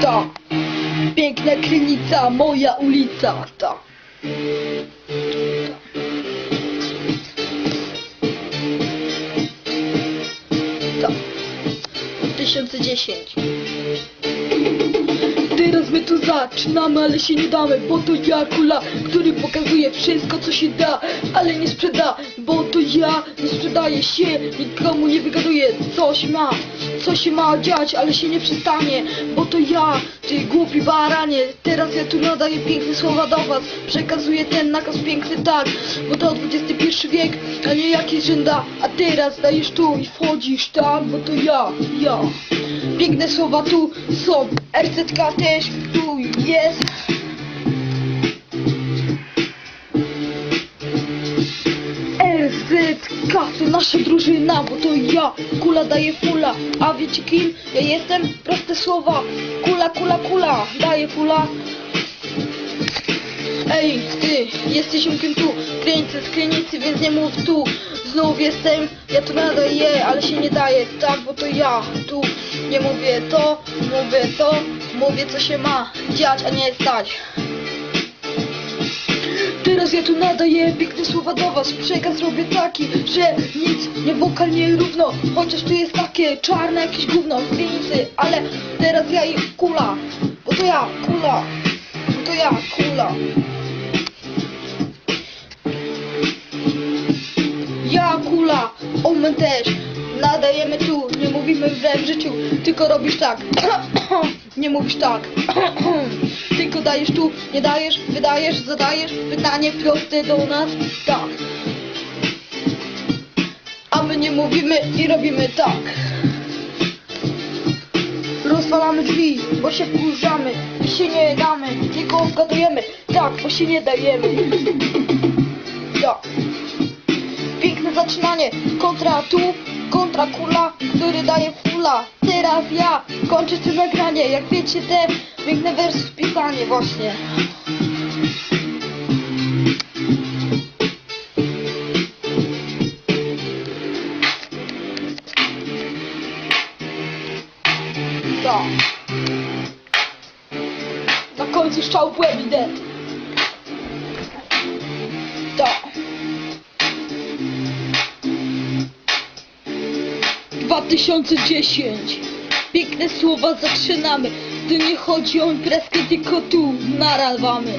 Ta. Piękna krynica, moja ulica. Ta. Ta. 2010. Teraz my tu zaczynamy, ale się nie damy, bo to ja kula, który pokazuje wszystko co się da, ale nie sprzeda, bo to ja nie sprzedaję się, nikomu nie wygaduję, co się ma, co się ma dziać, ale się nie przestanie, bo to ja, ty głupi baranie, teraz ja tu nadaję piękne słowa do was, przekazuję ten nakaz piękny tak, bo to XXI wiek, a nie jakiś rzęda, a teraz dajesz tu i wchodzisz tam, bo to ja, ja. Piękne słowa tu są, RZK też tu RZK to nasza drużyna, bo to ja, kula daje fula, a wiecie kim? Ja jestem, proste słowa, kula, kula, kula, daje fula. Ej, ty, jesteś umkiem tu, kręcę z krynicy, więc nie mów tu. Znów jestem, ja tu nadaję, ale się nie daję, tak, bo to ja tu nie mówię to, mówię to, mówię co się ma dziać, a nie stać. Ja tu nadaję piękne słowa do was Przekaz robię taki, że nic nie wokalnie równo Chociaż tu jest takie czarne jakieś gówno w piwnicy Ale teraz ja i kula Bo to ja, kula Bo to ja, kula. Ja, kula, omen też Nadajemy tu, nie mówimy w życiu Tylko robisz tak Nie mówisz tak. Tylko dajesz tu, nie dajesz, wydajesz, zadajesz Pytanie proste do nas. Tak. A my nie mówimy i robimy tak. Rozwalamy drzwi, bo się wkurzamy I się nie damy, tylko odgadujemy Tak, bo się nie dajemy zaczynanie, kontra tu, kontra kula, który daje fula. Teraz ja kończę to nagranie, jak wiecie te piękne wersy wpisanie właśnie. To. Na końcu strzał w łeb idę. 2010 Piękne słowa zaczynamy. Tu nie chodzi o imprezkę, tylko tu narawamy